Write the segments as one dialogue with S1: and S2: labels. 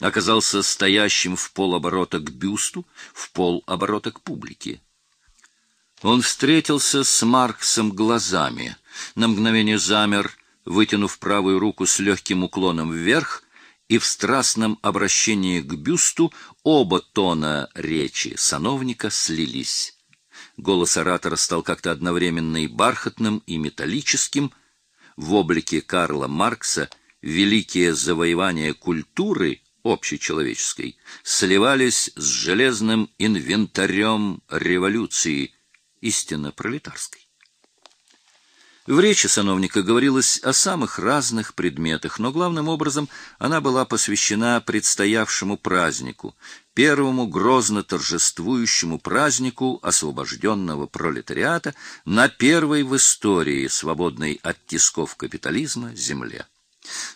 S1: оказался стоящим в полоборота к бюсту, в полоборота к публике. Он встретился с Марксом глазами, на мгновение замер, вытянув правую руку с легким уклоном вверх, и в страстном обращении к бюсту оба тона речи сановника слились. Голос оратора стал как-то одновременно и бархатным, и металлическим. В облике Карла Маркса великие завоевания культуры общечеловеческой сливались с железным инвентарем революции, истинно пролетарской. В речи сановника говорилось о самых разных предметах, но главным образом она была посвящена предстоявшему празднику, первому грозно торжествующему празднику освобожденного пролетариата на первой в истории, свободной от тисков капитализма, земле.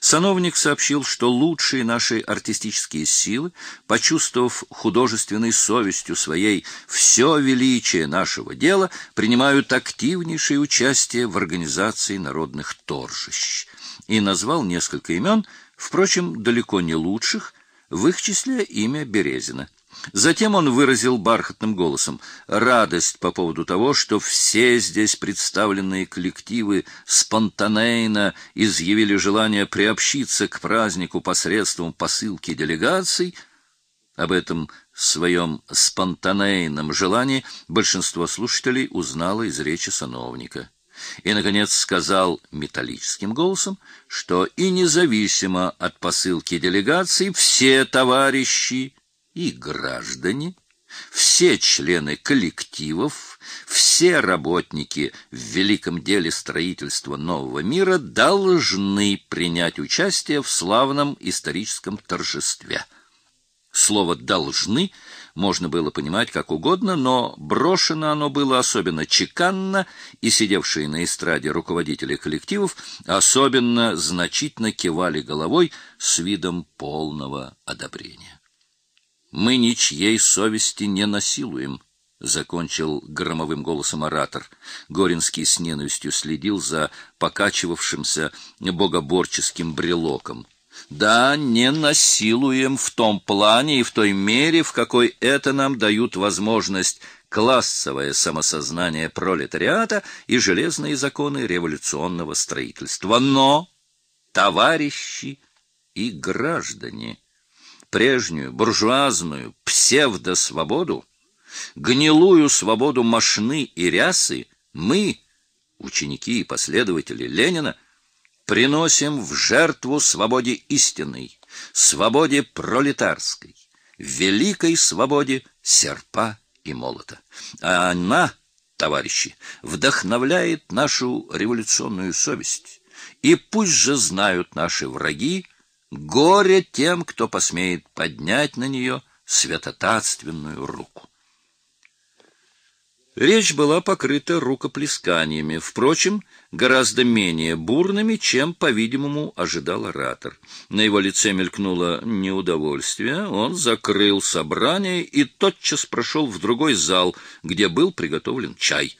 S1: Сановник сообщил, что лучшие наши артистические силы, почувствовав художественной совестью своей все величие нашего дела, принимают активнейшее участие в организации народных торжищ. И назвал несколько имен, впрочем, далеко не лучших, в их числе имя Березина. Затем он выразил бархатным голосом радость по поводу того, что все здесь представленные коллективы спонтанейно изъявили желание приобщиться к празднику посредством посылки делегаций. Об этом своем спонтанейном желании большинство слушателей узнало из речи сановника. И, наконец, сказал металлическим голосом, что и независимо от посылки делегаций все товарищи и граждане, все члены коллективов, все работники в великом деле строительства нового мира должны принять участие в славном историческом торжестве. Слово «должны» можно было понимать как угодно, но брошено оно было особенно чеканно, и сидевшие на эстраде руководители коллективов особенно значительно кивали головой с видом полного одобрения. Мы ничьей совести не насилуем, закончил громовым голосом оратор. Горинский с ненавистью следил за покачивавшимся богоборческим брелоком. Да, не насилуем в том плане и в той мере, в какой это нам дают возможность классовое самосознание пролетариата и железные законы революционного строительства. Но, товарищи и граждане, прежнюю буржуазную псевдосвободу, гнилую свободу мошны и рясы мы, ученики и последователи Ленина, приносим в жертву свободе истинной, свободе пролетарской, великой свободе серпа и молота. А она, товарищи, вдохновляет нашу революционную совесть. И пусть же знают наши враги, Горе тем, кто посмеет поднять на нее святотатственную руку. Речь была покрыта рукоплесканиями, впрочем, гораздо менее бурными, чем, по-видимому, ожидал оратор. На его лице мелькнуло неудовольствие, он закрыл собрание и тотчас прошел в другой зал, где был приготовлен чай.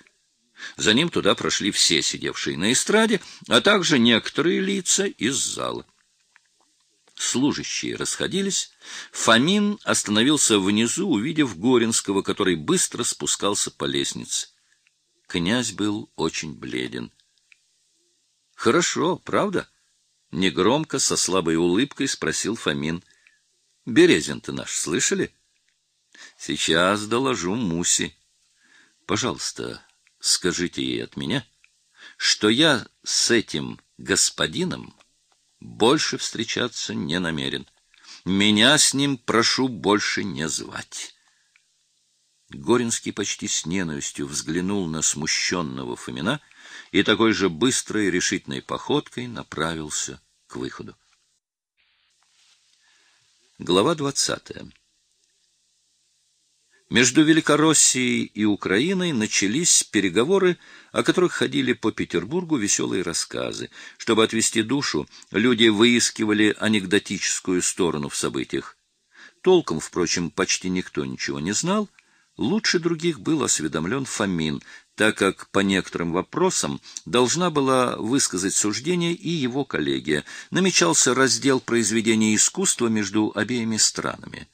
S1: За ним туда прошли все сидевшие на эстраде, а также некоторые лица из зала. Служащие расходились. Фомин остановился внизу, увидев Горинского, который быстро спускался по лестнице. Князь был очень бледен. — Хорошо, правда? — негромко, со слабой улыбкой спросил Фомин. — Березин-то наш, слышали? — Сейчас доложу Муси. Пожалуйста, скажите ей от меня, что я с этим господином больше встречаться не намерен. Меня с ним прошу больше не звать. Горинский почти с ненавистью взглянул на смущенного Фомина и такой же быстрой решительной походкой направился к выходу. Глава двадцатая. Между Великороссией и Украиной начались переговоры, о которых ходили по Петербургу веселые рассказы. Чтобы отвести душу, люди выискивали анекдотическую сторону в событиях. Толком, впрочем, почти никто ничего не знал. Лучше других был осведомлен Фомин, так как по некоторым вопросам должна была высказать суждение и его коллегия. Намечался раздел произведения искусства между обеими странами.